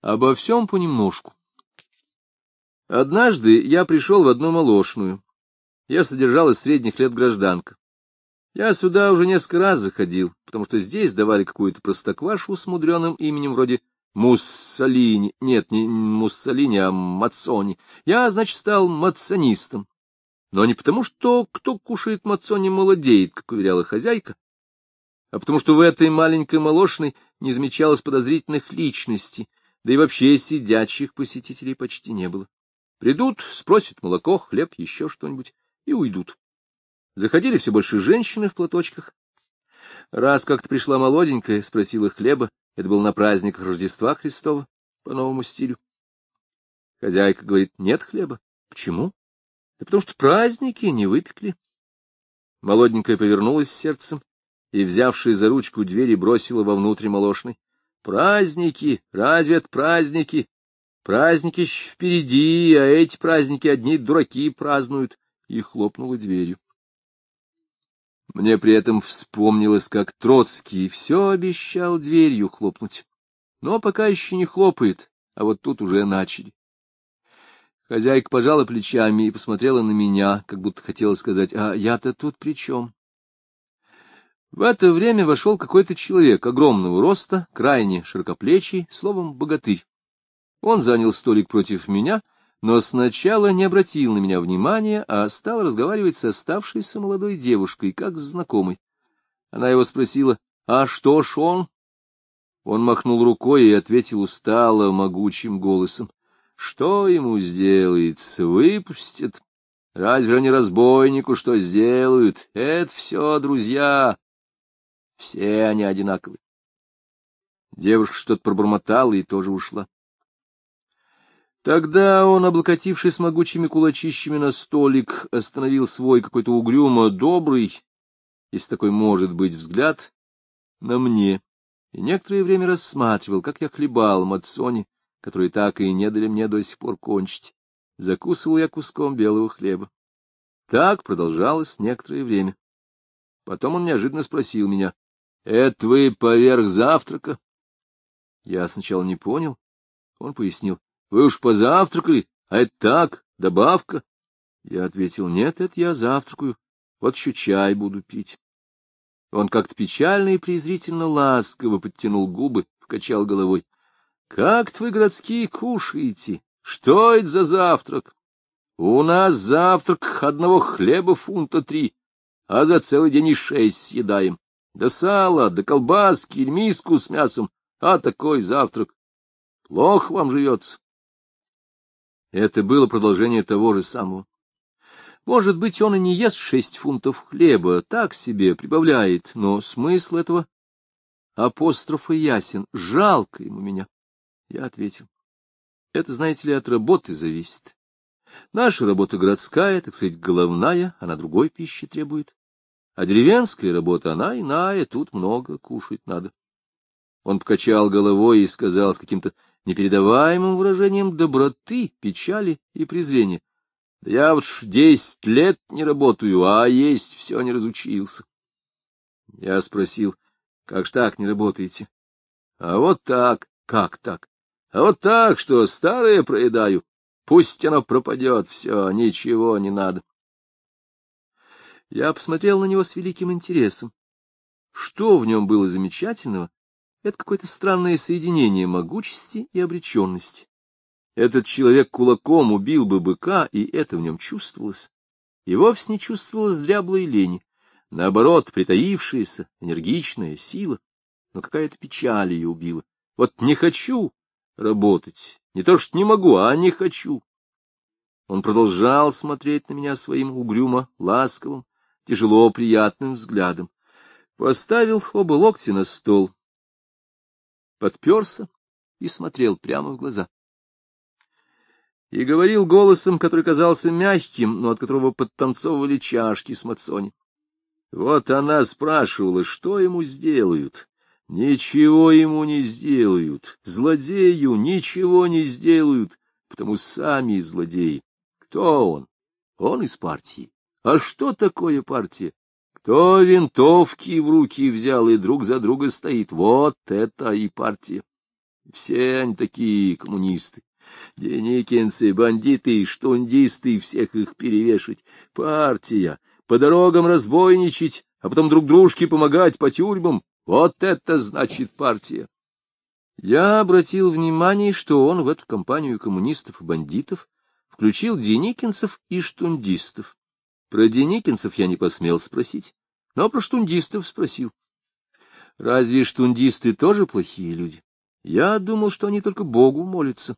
Обо всем понемножку. Однажды я пришел в одну молочную. Я содержалась средних лет гражданка. Я сюда уже несколько раз заходил, потому что здесь давали какую-то простоквашу с мудреным именем вроде Муссолини. Нет, не Муссолини, а Мацони. Я, значит, стал мацонистом. Но не потому, что кто кушает мацони молодеет, как уверяла хозяйка, а потому что в этой маленькой молочной не замечалось подозрительных личностей, да и вообще сидячих посетителей почти не было. Придут, спросят молоко, хлеб, еще что-нибудь и уйдут. Заходили все больше женщины в платочках. Раз как-то пришла молоденькая, спросила хлеба, это был на праздник Рождества Христова, по новому стилю. Хозяйка говорит, нет хлеба. Почему? Да потому что праздники не выпекли. Молоденькая повернулась сердцем и, взявшись за ручку двери, бросила во внутрь молочной. Праздники! Разве это праздники? Праздники еще впереди, а эти праздники одни дураки празднуют. И хлопнула дверью. Мне при этом вспомнилось, как Троцкий все обещал дверью хлопнуть. Но пока еще не хлопает, а вот тут уже начали. Хозяйка пожала плечами и посмотрела на меня, как будто хотела сказать, а я-то тут при чем? В это время вошел какой-то человек огромного роста, крайне широкоплечий, словом, богатырь. Он занял столик против меня, но сначала не обратил на меня внимания, а стал разговаривать с оставшейся молодой девушкой, как с знакомой. Она его спросила, «А что ж он?» Он махнул рукой и ответил устало, могучим голосом, что ему сделается? Выпустят. Разве они разбойнику что сделают? Это все, друзья. Все они одинаковые. Девушка что-то пробормотала и тоже ушла. Тогда он, облокотившись могучими кулачищами на столик, остановил свой какой-то угрюмо добрый, если такой может быть, взгляд на мне, и некоторое время рассматривал, как я хлебал мацони, которые так и не дали мне до сих пор кончить. Закусывал я куском белого хлеба. Так продолжалось некоторое время. Потом он неожиданно спросил меня, — Это вы поверх завтрака? Я сначала не понял. Он пояснил, — Вы уж позавтракали, а это так, добавка. Я ответил, — Нет, это я завтракаю, вот еще чай буду пить. Он как-то печально и презрительно ласково подтянул губы, покачал головой. Как вы, городские, кушаете? Что это за завтрак? У нас завтрак одного хлеба фунта три, а за целый день и шесть съедаем. Да сало, да колбаски, или миску с мясом, а такой завтрак. Плохо вам живется. Это было продолжение того же самого. Может быть, он и не ест шесть фунтов хлеба, так себе прибавляет, но смысл этого апострофа ясен, жалко ему меня. Я ответил. Это, знаете ли, от работы зависит. Наша работа городская, так сказать, головная, она другой пищи требует. А деревенская работа, она иная, тут много кушать надо. Он покачал головой и сказал с каким-то непередаваемым выражением доброты, печали и презрения. Да я вот ж десять лет не работаю, а есть все не разучился. Я спросил, как ж так не работаете? А вот так, как так? А вот так, что старое проедаю, пусть оно пропадет, все, ничего не надо. Я посмотрел на него с великим интересом. Что в нем было замечательного? Это какое-то странное соединение могучести и обреченности. Этот человек кулаком убил бы быка, и это в нем чувствовалось. И вовсе не чувствовалось дряблой лени. Наоборот, притаившаяся, энергичная сила. Но какая-то печаль ее убила. Вот не хочу, работать. Не то что не могу, а не хочу. Он продолжал смотреть на меня своим угрюмо, ласковым, тяжело приятным взглядом. Поставил оба локтя на стол, подперся и смотрел прямо в глаза. И говорил голосом, который казался мягким, но от которого подтанцовывали чашки с мацони. Вот она спрашивала, что ему сделают, Ничего ему не сделают, злодею ничего не сделают, потому сами злодеи. Кто он? Он из партии. А что такое партия? Кто винтовки в руки взял и друг за друга стоит? Вот это и партия. Все они такие коммунисты. Деникинцы, бандиты, штундисты, всех их перевешать. Партия, по дорогам разбойничать, а потом друг дружке помогать по тюрьмам. Вот это значит партия. Я обратил внимание, что он в эту компанию коммунистов и бандитов включил деникинцев и штундистов. Про деникинцев я не посмел спросить, но про штундистов спросил. Разве штундисты тоже плохие люди? Я думал, что они только Богу молятся.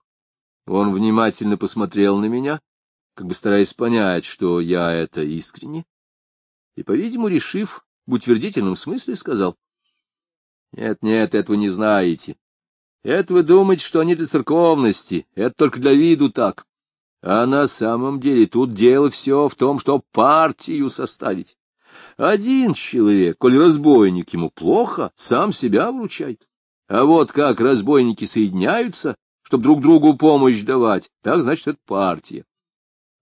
Он внимательно посмотрел на меня, как бы стараясь понять, что я это искренне, и, по-видимому, решив в утвердительном смысле, сказал. Нет, нет, этого не знаете. Это вы думаете, что они для церковности, это только для виду так. А на самом деле тут дело все в том, что партию составить. Один человек, коль разбойник ему плохо, сам себя вручает. А вот как разбойники соединяются, чтобы друг другу помощь давать, так значит, это партия.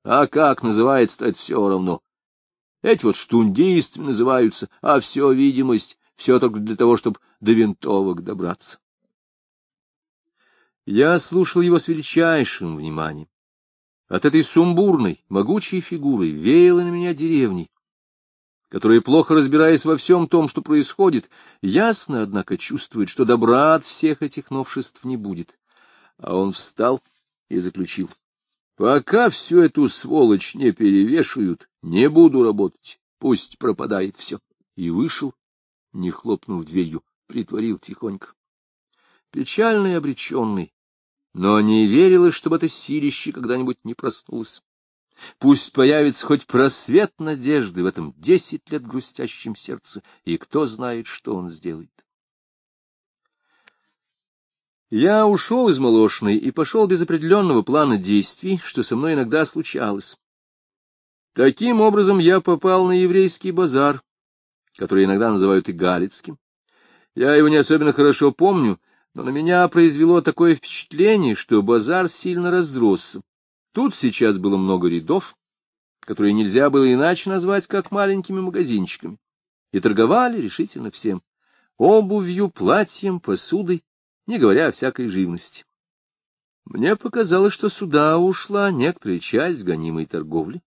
А как называется это все равно. Эти вот штундистами называются, а все видимость, все только для того, чтобы до винтовок добраться. Я слушал его с величайшим вниманием. От этой сумбурной, могучей фигуры веяло на меня деревней, которая, плохо разбираясь во всем том, что происходит, ясно, однако, чувствует, что добра от всех этих новшеств не будет. А он встал и заключил. Пока всю эту сволочь не перевешают, не буду работать, пусть пропадает все. И вышел, не хлопнув дверью, притворил тихонько. Печальный обреченный, но не верилось, чтобы это силище когда-нибудь не проснулось. Пусть появится хоть просвет надежды в этом десять лет грустящем сердце, и кто знает, что он сделает. Я ушел из Молошной и пошел без определенного плана действий, что со мной иногда случалось. Таким образом я попал на еврейский базар, который иногда называют и Галицким. Я его не особенно хорошо помню, но на меня произвело такое впечатление, что базар сильно разросся. Тут сейчас было много рядов, которые нельзя было иначе назвать, как маленькими магазинчиками, и торговали решительно всем — обувью, платьем, посудой, не говоря о всякой живности. Мне показалось, что сюда ушла некоторая часть гонимой торговли.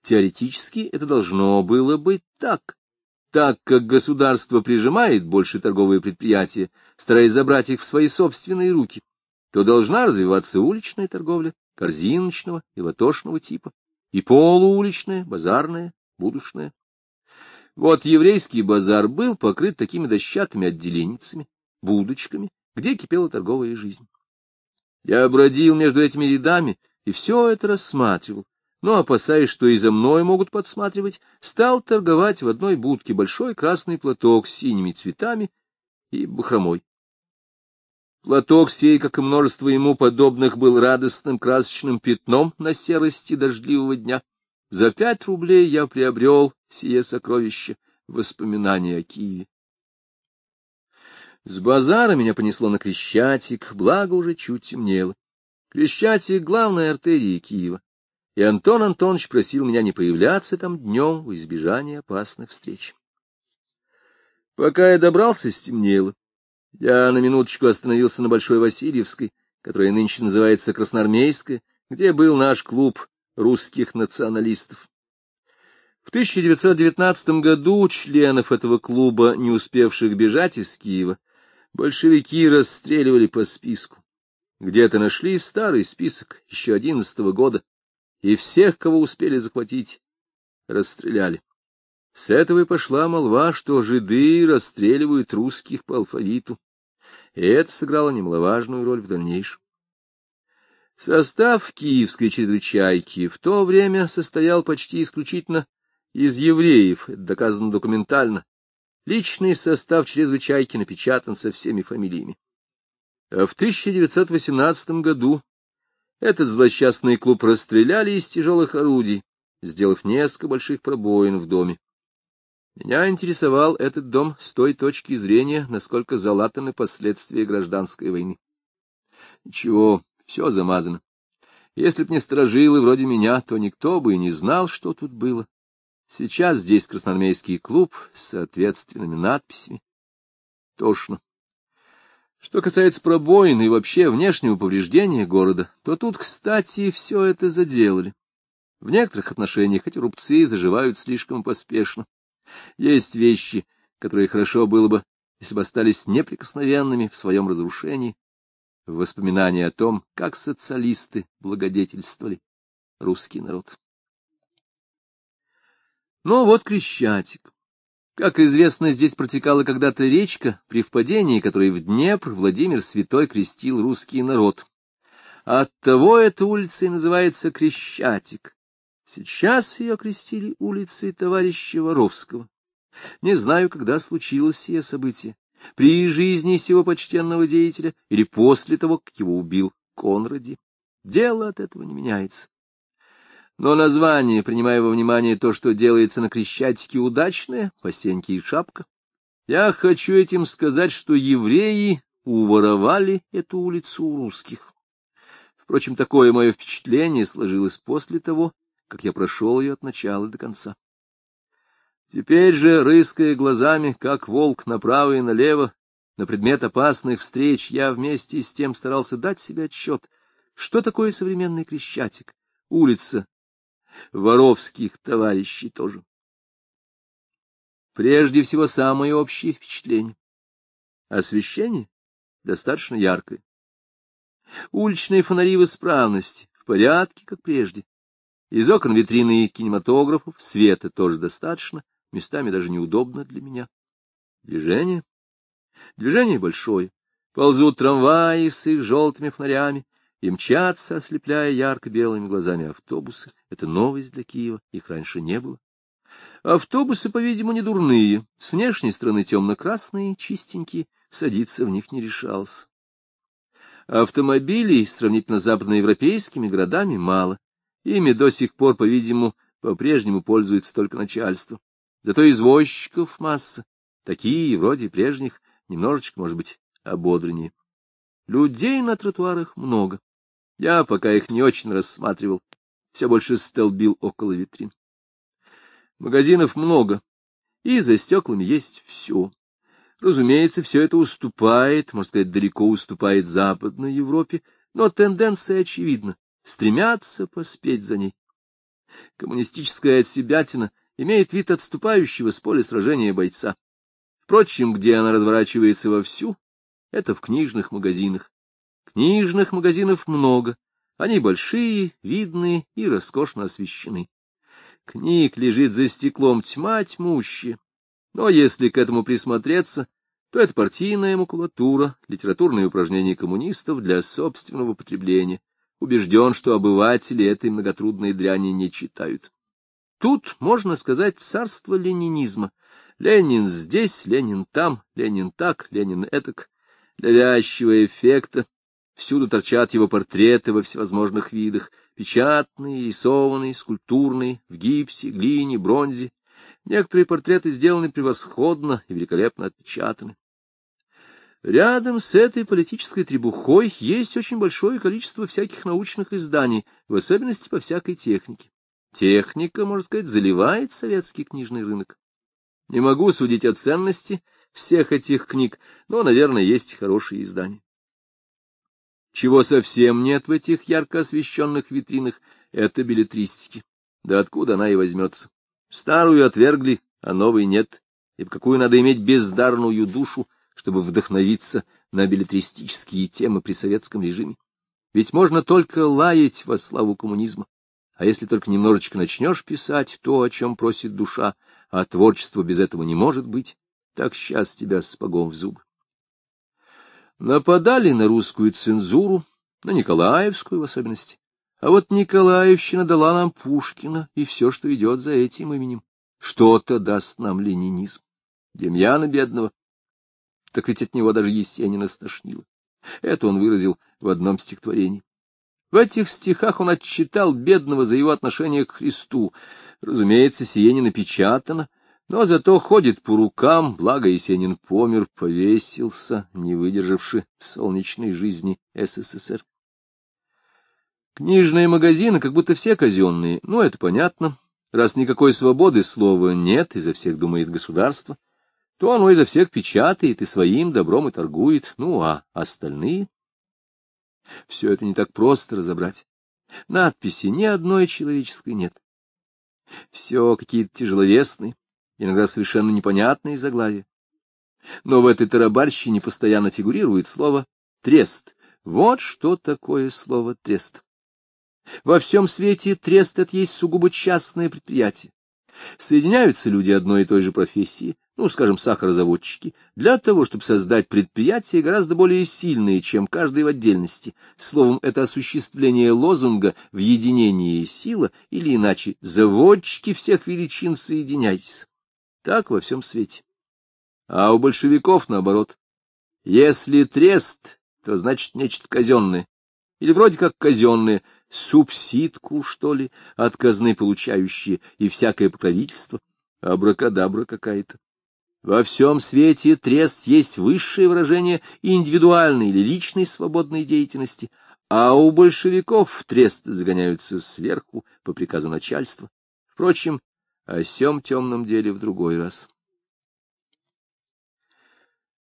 Теоретически это должно было быть так, так как государство прижимает больше торговые предприятия, стараясь забрать их в свои собственные руки, то должна развиваться уличная торговля корзиночного и латошного типа, и полууличная, базарная, будушная. Вот еврейский базар был покрыт такими дощатыми отделенницами, будочками, где кипела торговая жизнь. Я бродил между этими рядами и все это рассматривал, но, опасаясь, что и за мной могут подсматривать, стал торговать в одной будке большой красный платок с синими цветами и бахромой. Платок сей, как и множество ему подобных, был радостным красочным пятном на серости дождливого дня. За пять рублей я приобрел сие сокровище воспоминания о Киеве. С базара меня понесло на Крещатик, благо уже чуть темнело. Крещатик — главная артерия Киева и Антон Антонович просил меня не появляться там днем в избежание опасных встреч. Пока я добрался, стемнело. Я на минуточку остановился на Большой Васильевской, которая нынче называется Красноармейская, где был наш клуб русских националистов. В 1919 году членов этого клуба, не успевших бежать из Киева, большевики расстреливали по списку. Где-то нашли старый список еще одиннадцатого года, и всех, кого успели захватить, расстреляли. С этого и пошла молва, что жиды расстреливают русских по алфавиту, и это сыграло немаловажную роль в дальнейшем. Состав киевской чрезвычайки в то время состоял почти исключительно из евреев, это доказано документально. Личный состав чрезвычайки напечатан со всеми фамилиями. А в 1918 году этот злосчастный клуб расстреляли из тяжелых орудий, сделав несколько больших пробоин в доме. Меня интересовал этот дом с той точки зрения, насколько залатаны последствия гражданской войны. Ничего, все замазано. Если б не сторожилы вроде меня, то никто бы и не знал, что тут было. Сейчас здесь красноармейский клуб с соответственными надписями. Тошно. Что касается пробоин и вообще внешнего повреждения города, то тут, кстати, все это заделали. В некоторых отношениях эти рубцы заживают слишком поспешно. Есть вещи, которые хорошо было бы, если бы остались неприкосновенными в своем разрушении, в воспоминании о том, как социалисты благодетельствовали русский народ. Ну вот Крещатик. Как известно, здесь протекала когда-то речка, при впадении которой в Днепр Владимир Святой крестил русский народ. Оттого эта улица и называется Крещатик. Сейчас ее крестили улицей товарища Воровского. Не знаю, когда случилось сие событие, при жизни сего почтенного деятеля или после того, как его убил Конради. Дело от этого не меняется. Но название, принимая во внимание то, что делается на Крещатике, удачное, постеньки и шапка, я хочу этим сказать, что евреи уворовали эту улицу у русских. Впрочем, такое мое впечатление сложилось после того, как я прошел ее от начала до конца. Теперь же, рыская глазами, как волк направо и налево, на предмет опасных встреч, я вместе с тем старался дать себе отчет, что такое современный Крещатик, улица воровских товарищей тоже. Прежде всего, самое общее впечатление. Освещение достаточно яркое. Уличные фонари в исправности, в порядке, как прежде. Из окон витрины кинематографов света тоже достаточно, местами даже неудобно для меня. Движение? Движение большое. Ползут трамваи с их желтыми фонарями и мчатся, ослепляя ярко-белыми глазами автобусы. Это новость для Киева, их раньше не было. Автобусы, по-видимому, не дурные, с внешней стороны темно-красные, чистенькие, садиться в них не решался. Автомобилей, сравнительно с западноевропейскими городами, мало. Ими до сих пор, по-видимому, по-прежнему пользуется только начальство. Зато извозчиков масса, такие, вроде прежних, немножечко, может быть, ободреннее. Людей на тротуарах много. Я пока их не очень рассматривал, все больше столбил около витрин. Магазинов много, и за стеклами есть все. Разумеется, все это уступает, можно сказать, далеко уступает Западной Европе, но тенденция очевидна — стремятся поспеть за ней. Коммунистическая отсебятина имеет вид отступающего с поля сражения бойца. Впрочем, где она разворачивается вовсю, это в книжных магазинах. Книжных магазинов много, они большие, видные и роскошно освещены. Книг лежит за стеклом тьма тьмущая, но если к этому присмотреться, то это партийная макулатура, литературные упражнения коммунистов для собственного потребления. Убежден, что обыватели этой многотрудной дряни не читают. Тут, можно сказать, царство ленинизма. Ленин здесь, Ленин там, Ленин так, Ленин этак. Для вязчего эффекта всюду торчат его портреты во всевозможных видах, печатные, рисованные, скульптурные, в гипсе, глине, бронзе. Некоторые портреты сделаны превосходно и великолепно отпечатаны. Рядом с этой политической требухой есть очень большое количество всяких научных изданий, в особенности по всякой технике. Техника, можно сказать, заливает советский книжный рынок. Не могу судить о ценности всех этих книг, но, наверное, есть хорошие издания. Чего совсем нет в этих ярко освещенных витринах, это билетристики. Да откуда она и возьмется? Старую отвергли, а новой нет. И какую надо иметь бездарную душу, чтобы вдохновиться на билетристические темы при советском режиме. Ведь можно только лаять во славу коммунизма. А если только немножечко начнешь писать то, о чем просит душа, а творчество без этого не может быть, так сейчас тебя спагом в зубы. Нападали на русскую цензуру, на Николаевскую в особенности. А вот Николаевщина дала нам Пушкина и все, что идет за этим именем. Что-то даст нам ленинизм. Демьяна бедного. Так ведь от него даже Есенина стошнило. Это он выразил в одном стихотворении. В этих стихах он отчитал бедного за его отношение к Христу. Разумеется, сие не напечатано, но зато ходит по рукам, благо Есенин помер, повесился, не выдержавши солнечной жизни СССР. Книжные магазины как будто все казенные, ну, это понятно. Раз никакой свободы слова нет, изо всех думает государство, то оно изо всех печатает и своим добром и торгует, ну а остальные... Все это не так просто разобрать. Надписи ни одной человеческой нет. Все какие-то тяжеловесные, иногда совершенно непонятные заглавия. Но в этой тарабарщине постоянно фигурирует слово «трест». Вот что такое слово «трест». Во всем свете трест — это есть сугубо частное предприятие. Соединяются люди одной и той же профессии, ну, скажем, сахарозаводчики, для того, чтобы создать предприятие гораздо более сильное, чем каждый в отдельности. Словом, это осуществление лозунга в единении сила, или иначе, заводчики всех величин соединяйтесь. Так во всем свете. А у большевиков наоборот. Если трест, то значит нечто казенное. Или вроде как казенное, субсидку, что ли, от казны получающие, и всякое покровительство. Абракадабра какая-то. Во всем свете трест есть высшее выражение индивидуальной или личной свободной деятельности, а у большевиков трест загоняются сверху по приказу начальства. Впрочем, о сем темном деле в другой раз.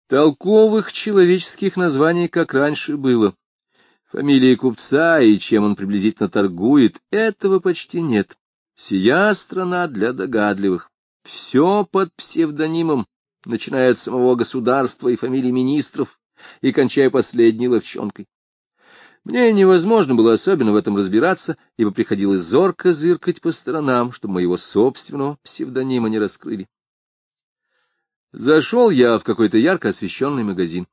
Толковых человеческих названий, как раньше было. Фамилии купца и чем он приблизительно торгует, этого почти нет. Сия страна для догадливых. Все под псевдонимом, начиная от самого государства и фамилий министров, и кончая последней ловчонкой. Мне невозможно было особенно в этом разбираться, ибо приходилось зорко зыркать по сторонам, чтобы моего собственного псевдонима не раскрыли. Зашел я в какой-то ярко освещенный магазин.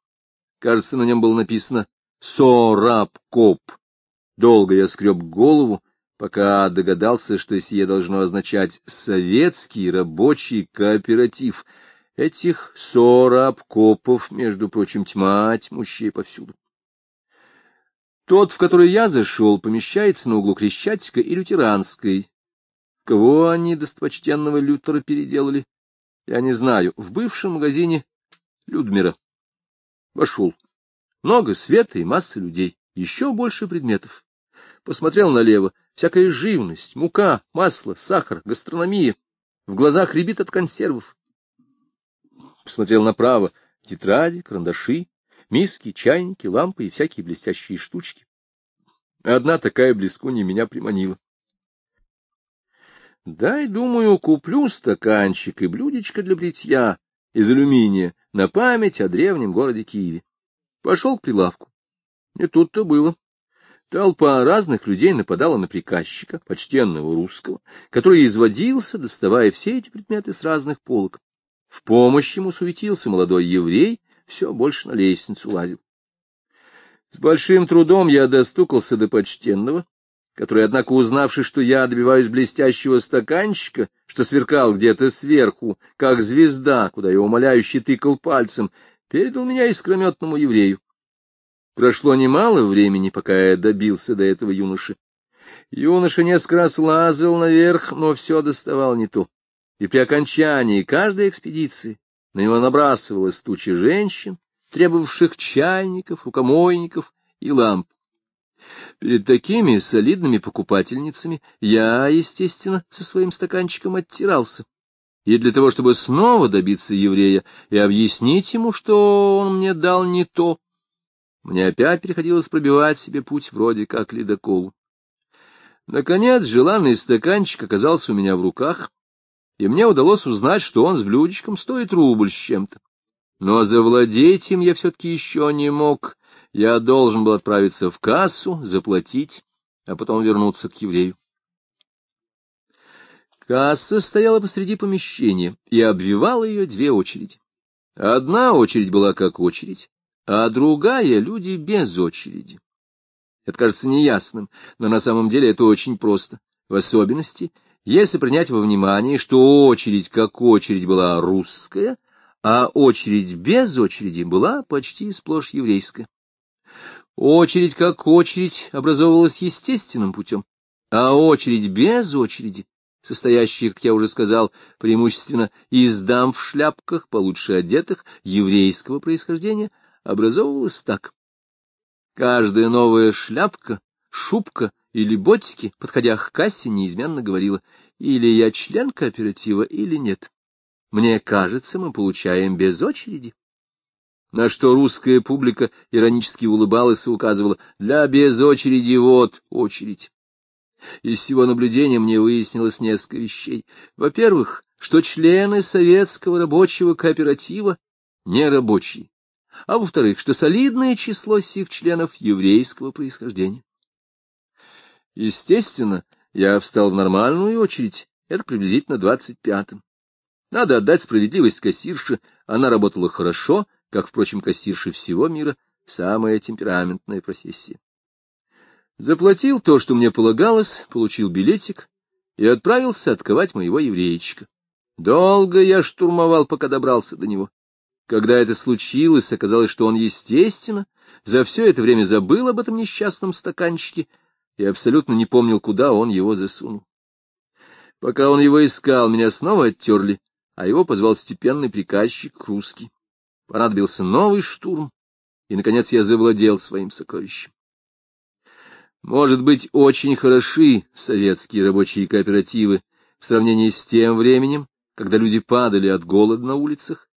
Кажется, на нем было написано «Сораб-коп». Долго я скреб голову, пока догадался, что сие должно означать «советский рабочий кооператив». Этих сораб-копов, между прочим, тьма тьмущая повсюду. Тот, в который я зашел, помещается на углу Крещатика и Лютеранской. Кого они достопочтенного Лютера переделали? Я не знаю. В бывшем магазине Людмира. Вошел. Много света и масса людей. Еще больше предметов. Посмотрел налево. Всякая живность, мука, масло, сахар, гастрономия. В глазах рябит от консервов. Посмотрел направо. Тетради, карандаши, миски, чайники, лампы и всякие блестящие штучки. Одна такая блескунья меня приманила. Дай, думаю, куплю стаканчик и блюдечко для бритья из алюминия на память о древнем городе Киеве. Пошел к прилавку. Не тут-то было. Толпа разных людей нападала на приказчика, почтенного русского, который изводился, доставая все эти предметы с разных полок. В помощь ему суетился молодой еврей, все больше на лестницу лазил. С большим трудом я достукался до почтенного, который, однако, узнавший, что я добиваюсь блестящего стаканчика, что сверкал где-то сверху, как звезда, куда я умоляюще тыкал пальцем, передал меня искрометному еврею. Прошло немало времени, пока я добился до этого юноши. Юноша несколько раз лазал наверх, но все доставал не то. И при окончании каждой экспедиции на него набрасывалась туча женщин, требовавших чайников, рукомойников и ламп. Перед такими солидными покупательницами я, естественно, со своим стаканчиком оттирался. И для того, чтобы снова добиться еврея и объяснить ему, что он мне дал не то, мне опять приходилось пробивать себе путь вроде как ледоколу. Наконец, желанный стаканчик оказался у меня в руках, и мне удалось узнать, что он с блюдечком стоит рубль с чем-то. Но завладеть им я все-таки еще не мог, я должен был отправиться в кассу, заплатить, а потом вернуться к еврею. Касса стояла посреди помещения, и обвивала ее две очереди. Одна очередь была как очередь, а другая — люди без очереди. Это кажется неясным, но на самом деле это очень просто. В особенности, если принять во внимание, что очередь как очередь была русская, а очередь без очереди была почти сплошь еврейская. Очередь как очередь образовывалась естественным путем, а очередь без очереди, состоящая, как я уже сказал, преимущественно из дам в шляпках, получше одетых, еврейского происхождения, образовывалась так. Каждая новая шляпка, шубка или ботики, подходя к кассе, неизменно говорила, или я член кооператива, или нет. Мне кажется, мы получаем без очереди. На что русская публика иронически улыбалась и указывала «Для без очереди вот очередь». Из всего наблюдения мне выяснилось несколько вещей. Во-первых, что члены советского рабочего кооператива не рабочие, а во-вторых, что солидное число сих членов еврейского происхождения. Естественно, я встал в нормальную очередь, это приблизительно двадцать пятым. Надо отдать справедливость кассирше, она работала хорошо, как, впрочем, кассирши всего мира, самая темпераментная профессия. Заплатил то, что мне полагалось, получил билетик и отправился отковать моего еврейчика. Долго я штурмовал, пока добрался до него. Когда это случилось, оказалось, что он, естественно, за все это время забыл об этом несчастном стаканчике и абсолютно не помнил, куда он его засунул. Пока он его искал, меня снова оттерли, а его позвал степенный приказчик русский. Понадобился новый штурм, и, наконец, я завладел своим сокровищем. Может быть, очень хороши советские рабочие кооперативы в сравнении с тем временем, когда люди падали от голода на улицах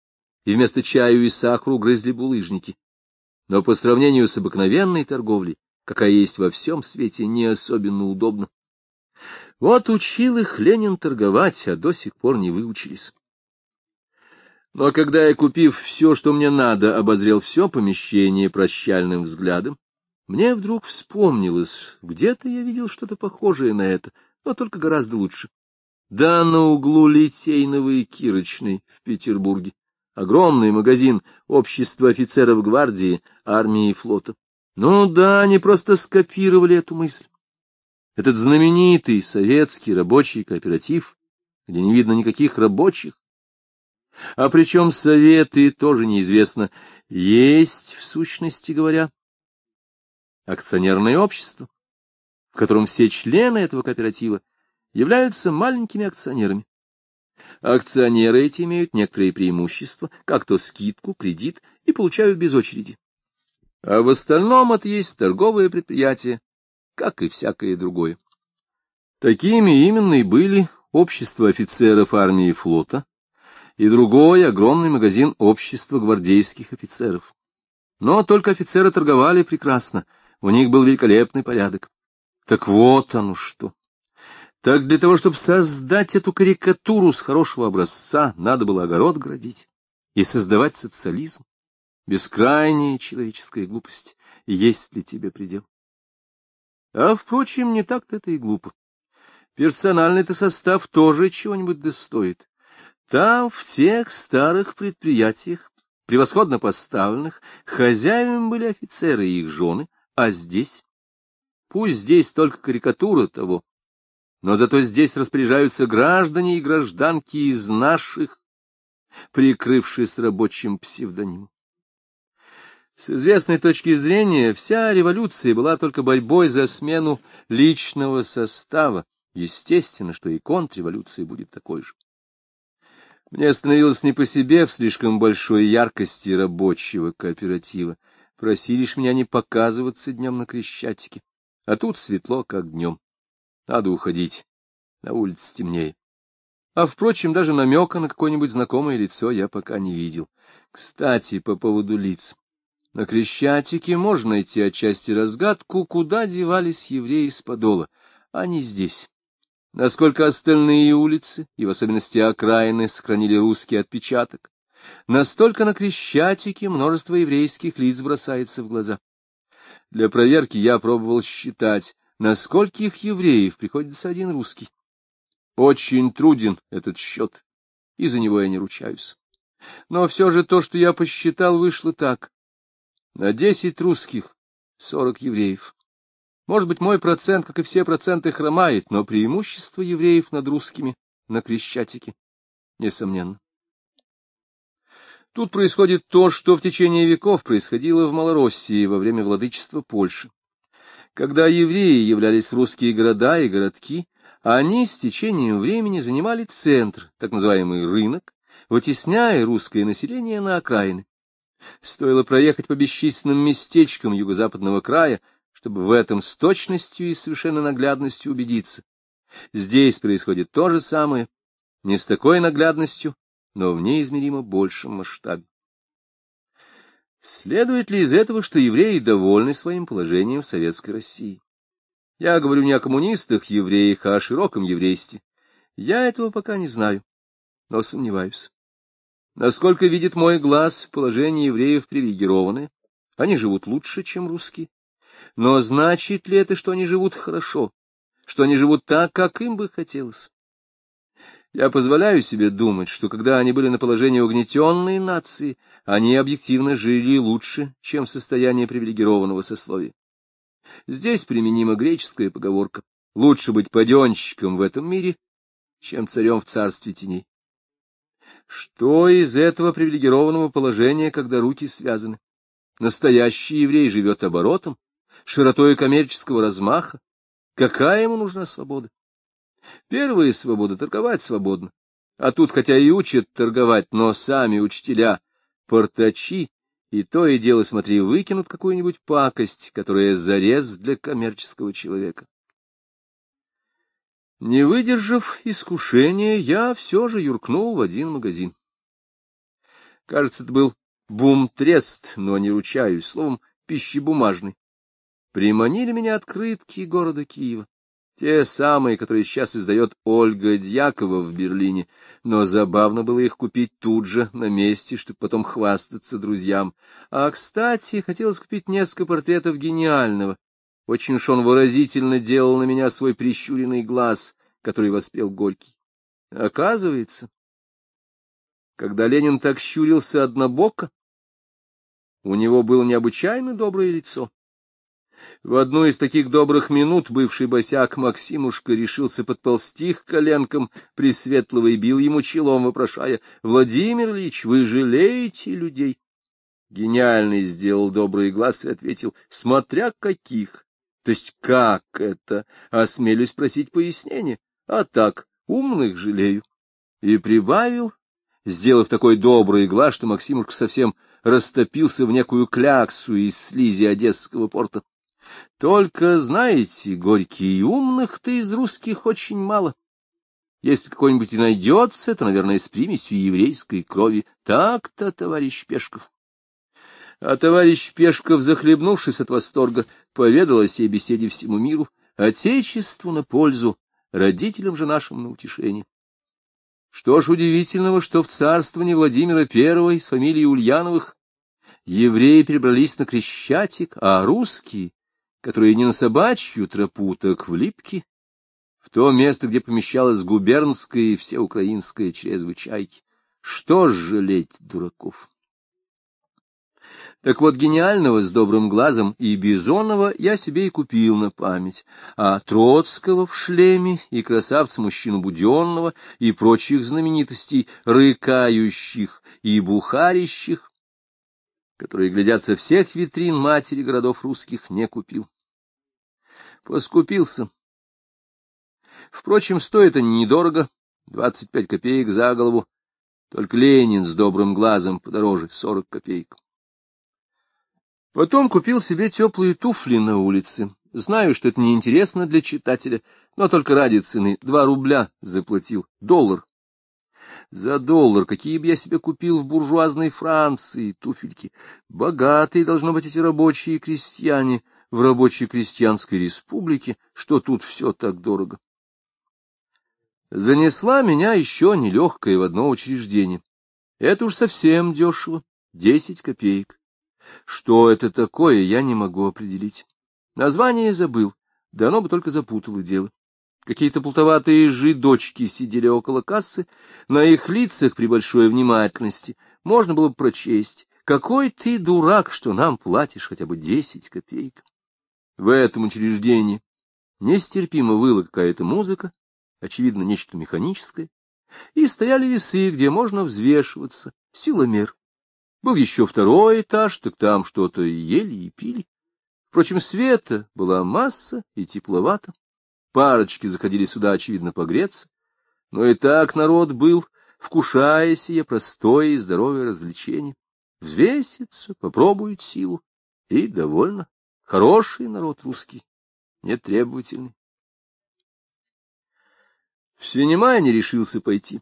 и вместо чаю и сахару грызли булыжники. Но по сравнению с обыкновенной торговлей, какая есть во всем свете, не особенно удобно. Вот учил их Ленин торговать, а до сих пор не выучились. Но когда я, купив все, что мне надо, обозрел все помещение прощальным взглядом, мне вдруг вспомнилось, где-то я видел что-то похожее на это, но только гораздо лучше. Да, на углу Литейного и Кирочной в Петербурге. Огромный магазин Общества офицеров гвардии, армии и флота. Ну да, они просто скопировали эту мысль. Этот знаменитый советский рабочий кооператив, где не видно никаких рабочих, а причем советы тоже неизвестно, есть, в сущности говоря, акционерное общество, в котором все члены этого кооператива являются маленькими акционерами. Акционеры эти имеют некоторые преимущества, как то скидку, кредит, и получают без очереди. А в остальном это есть торговое предприятие, как и всякое другое. Такими именно и были общество офицеров армии и флота и другой огромный магазин общества гвардейских офицеров. Но только офицеры торговали прекрасно, у них был великолепный порядок. Так вот оно что. Так для того, чтобы создать эту карикатуру с хорошего образца, надо было огород градить и создавать социализм. Бескрайняя человеческая глупость. Есть ли тебе предел? А, впрочем, не так-то это и глупо. Персональный-то состав тоже чего-нибудь достоит. Там, в тех старых предприятиях, превосходно поставленных, хозяевами были офицеры и их жены, а здесь? Пусть здесь только карикатура того, но зато здесь распоряжаются граждане и гражданки из наших, прикрывшись рабочим псевдонимом. С известной точки зрения, вся революция была только борьбой за смену личного состава. Естественно, что и контрреволюция будет такой же. Мне становилось не по себе в слишком большой яркости рабочего кооператива. Просили ж меня не показываться днем на Крещатике, а тут светло, как днем. Надо уходить. На улице темнее. А, впрочем, даже намека на какое-нибудь знакомое лицо я пока не видел. Кстати, по поводу лиц. На Крещатике можно найти отчасти разгадку, куда девались евреи с Подола. Они здесь. Насколько остальные улицы, и в особенности окраины, сохранили русский отпечаток, настолько на Крещатике множество еврейских лиц бросается в глаза. Для проверки я пробовал считать, на скольких евреев приходится один русский. Очень труден этот счет, и за него я не ручаюсь. Но все же то, что я посчитал, вышло так. На десять русских — сорок евреев. Может быть, мой процент, как и все проценты, хромает, но преимущество евреев над русскими на Крещатике, несомненно. Тут происходит то, что в течение веков происходило в Малороссии во время владычества Польши. Когда евреи являлись в русские города и городки, они с течением времени занимали центр, так называемый рынок, вытесняя русское население на окраины. Стоило проехать по бесчисленным местечкам юго-западного края, чтобы в этом с точностью и совершенно наглядностью убедиться. Здесь происходит то же самое, не с такой наглядностью, но в неизмеримо большем масштабе. Следует ли из этого, что евреи довольны своим положением в Советской России? Я говорю не о коммунистах-евреях, а о широком еврействе. Я этого пока не знаю, но сомневаюсь. Насколько видит мой глаз, положение евреев привилегированное. Они живут лучше, чем русские. Но значит ли это, что они живут хорошо, что они живут так, как им бы хотелось? Я позволяю себе думать, что когда они были на положении угнетенной нации, они объективно жили лучше, чем в состоянии привилегированного сословия. Здесь применима греческая поговорка «лучше быть паденщиком в этом мире, чем царем в царстве теней». Что из этого привилегированного положения, когда руки связаны? Настоящий еврей живет оборотом, широтой коммерческого размаха. Какая ему нужна свобода? Первая свобода — торговать свободно. А тут хотя и учат торговать, но сами учителя, портачи, и то и дело, смотри, выкинут какую-нибудь пакость, которая зарез для коммерческого человека. Не выдержав искушения, я все же юркнул в один магазин. Кажется, это был бум-трест, но не ручаюсь, словом, пищебумажный. Приманили меня открытки города Киева. Те самые, которые сейчас издает Ольга Дьякова в Берлине, но забавно было их купить тут же, на месте, чтобы потом хвастаться друзьям. А, кстати, хотелось купить несколько портретов гениального, очень уж он выразительно делал на меня свой прищуренный глаз, который воспел Горький. Оказывается, когда Ленин так щурился однобоко, у него было необычайно доброе лицо. В одну из таких добрых минут бывший босяк Максимушка решился подползти к коленкам Пресветлого и бил ему челом, вопрошая, «Владимир Ильич, вы жалеете людей?» Гениальный сделал добрый глаз и ответил, «Смотря каких!» То есть как это? Осмелюсь просить пояснения. А так, умных жалею. И прибавил, сделав такой добрый глаз, что Максимушка совсем растопился в некую кляксу из слизи Одесского порта. Только, знаете, горький, умных-то из русских очень мало. Если какой-нибудь и найдется, то, наверное, с примесью еврейской крови. Так-то, товарищ Пешков. А товарищ Пешков, захлебнувшись от восторга, поведал о сей беседе всему миру, Отечеству на пользу, родителям же нашим на утешение. Что ж удивительного, что в царствовании Владимира I с фамилией Ульяновых евреи перебрались на Крещатик, а русские, которые не на собачью тропу, так в Липки, в то место, где помещалась губернская и всеукраинская чрезвычайки. Что ж жалеть дураков? Так вот, гениального с добрым глазом и Бизонова я себе и купил на память, а Троцкого в шлеме и красавца-мужчину Буденного и прочих знаменитостей, рыкающих и бухарищих, которые глядят со всех витрин матери городов русских, не купил. Поскупился. Впрочем, стоит они недорого, двадцать пять копеек за голову, только Ленин с добрым глазом подороже, сорок копеек. Потом купил себе теплые туфли на улице. Знаю, что это неинтересно для читателя, но только ради цены. Два рубля заплатил. Доллар. За доллар какие бы я себе купил в буржуазной Франции туфельки. Богатые, должно быть, эти рабочие крестьяне в рабочей крестьянской республике, что тут все так дорого. Занесла меня еще нелегкая в одно учреждение. Это уж совсем дешево, десять копеек. Что это такое, я не могу определить. Название забыл, да оно бы только запутало дело. Какие-то плутоватые жидочки сидели около кассы, на их лицах при большой внимательности можно было бы прочесть, какой ты дурак, что нам платишь хотя бы десять копеек. В этом учреждении нестерпимо выла какая-то музыка, очевидно, нечто механическое, и стояли весы, где можно взвешиваться, силомер. Был еще второй этаж, так там что-то ели и пили. Впрочем, света была масса и тепловато. Парочки заходили сюда, очевидно, погреться. Но и так народ был, вкушая сие простое и здоровое развлечение. Взвесится, попробует силу, и довольно. Хороший народ русский, нетребовательный. В синема я не решился пойти.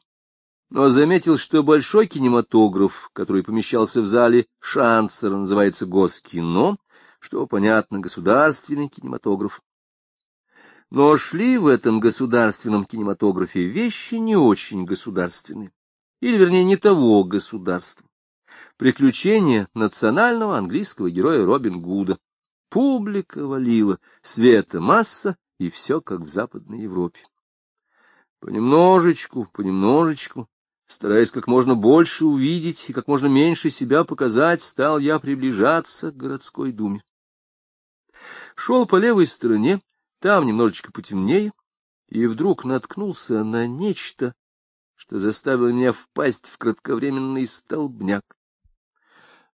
Но заметил, что большой кинематограф, который помещался в зале Шансер, называется Госкино, что, понятно, государственный кинематограф. Но шли в этом государственном кинематографе вещи не очень государственные, или, вернее, не того государства. Приключения национального английского героя Робин Гуда. Публика валила, света масса, и все как в Западной Европе. Понемножечку, понемножечку, стараясь как можно больше увидеть и как можно меньше себя показать, стал я приближаться к городской думе. Шел по левой стороне, там немножечко потемнее, и вдруг наткнулся на нечто, что заставило меня впасть в кратковременный столбняк.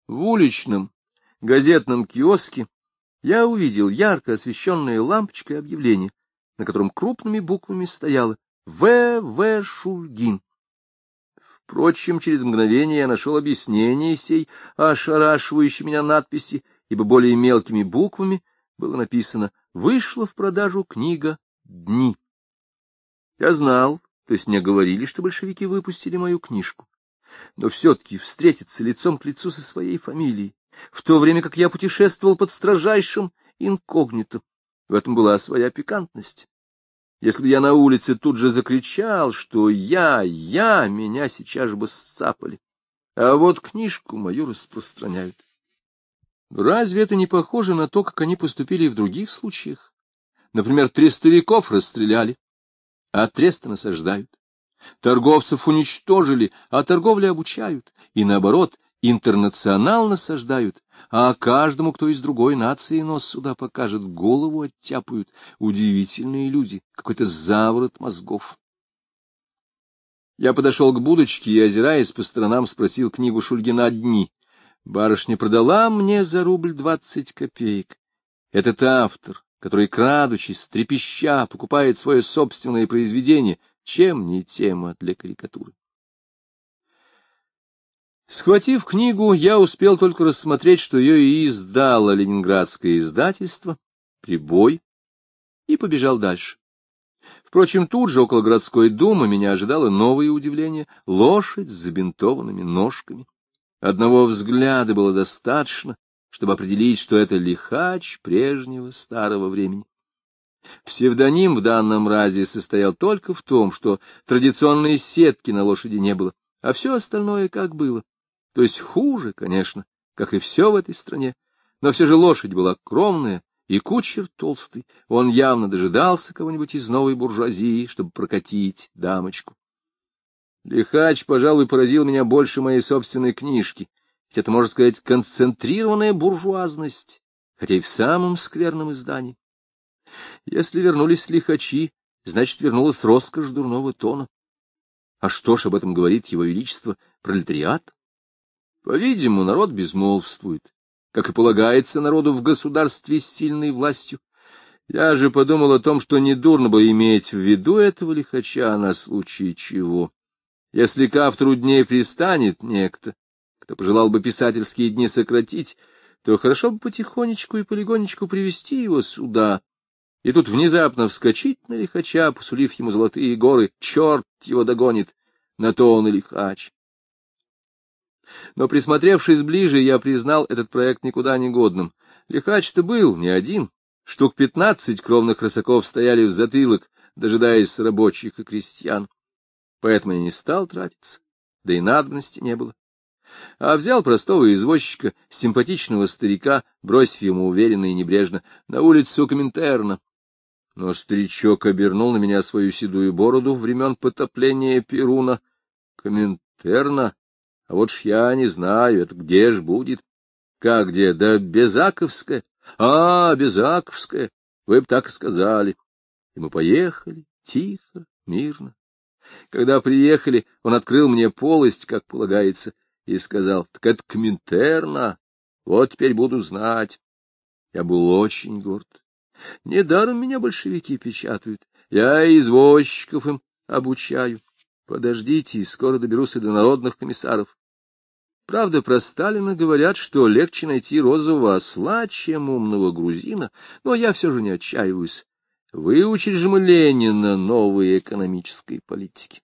В уличном газетном киоске я увидел ярко освещенное лампочкой объявление, на котором крупными буквами стояло «В. В. Шульгин». Впрочем, через мгновение я нашел объяснение сей ошарашивающей меня надписи, ибо более мелкими буквами было написано «Вышла в продажу книга «Дни». Я знал, то есть мне говорили, что большевики выпустили мою книжку. Но все-таки встретиться лицом к лицу со своей фамилией, в то время как я путешествовал под строжайшим инкогнито, в этом была своя пикантность. Если я на улице тут же закричал, что я, я, меня сейчас же бы сцапали. А вот книжку мою распространяют. Разве это не похоже на то, как они поступили и в других случаях? Например, трестовиков расстреляли, а тресты насаждают. Торговцев уничтожили, а торговли обучают. И наоборот, интернационал насаждают, а каждому, кто из другой нации нос сюда покажет, голову оттяпают. Удивительные люди, какой-то заворот мозгов. Я подошел к будочке и, озираясь по сторонам, спросил книгу Шульгина «Дни». Барышня продала мне за рубль двадцать копеек. Этот автор, который, крадучись, трепеща, покупает свое собственное произведение, чем не тема для карикатуры. Схватив книгу, я успел только рассмотреть, что ее и издало ленинградское издательство, прибой, и побежал дальше. Впрочем, тут же, около городской думы, меня ожидало новое удивление — лошадь с забинтованными ножками. Одного взгляда было достаточно, чтобы определить, что это лихач прежнего старого времени. Псевдоним в данном разе состоял только в том, что традиционной сетки на лошади не было, а все остальное как было. То есть хуже, конечно, как и все в этой стране, но все же лошадь была кромная, и кучер толстый, он явно дожидался кого-нибудь из новой буржуазии, чтобы прокатить дамочку. Лихач, пожалуй, поразил меня больше моей собственной книжки, ведь это, можно сказать, концентрированная буржуазность, хотя и в самом скверном издании. Если вернулись лихачи, значит, вернулась роскошь дурного тона. А что ж об этом говорит его величество, пролетариат? По-видимому, народ безмолвствует, как и полагается народу в государстве с сильной властью. Я же подумал о том, что недурно бы иметь в виду этого лихача на случай чего. Если к автору дней пристанет некто, кто пожелал бы писательские дни сократить, то хорошо бы потихонечку и полигонечку привести его сюда, и тут внезапно вскочить на лихача, посулив ему золотые горы, черт его догонит, на то он и лихач. Но, присмотревшись ближе, я признал этот проект никуда не годным. Лихач-то был не один. Штук пятнадцать кровных рысаков стояли в затылок, дожидаясь рабочих и крестьян. Поэтому я не стал тратиться, да и надобности не было. А взял простого извозчика, симпатичного старика, бросив ему уверенно и небрежно, на улицу Коминтерна. Но старичок обернул на меня свою седую бороду времен потопления Перуна. Коминтерна? А вот ж я не знаю, это где ж будет? Как где? Да Безаковская. А, Безаковская. Вы бы так и сказали. И мы поехали, тихо, мирно. Когда приехали, он открыл мне полость, как полагается, и сказал, так это Коминтерна, вот теперь буду знать. Я был очень горд. Недаром меня большевики печатают, я извозчиков им обучаю. Подождите, скоро доберусь и до народных комиссаров. Правда, про Сталина говорят, что легче найти розового осла, чем умного грузина, но я все же не отчаиваюсь. Выучили же мы Ленина новой экономической политики.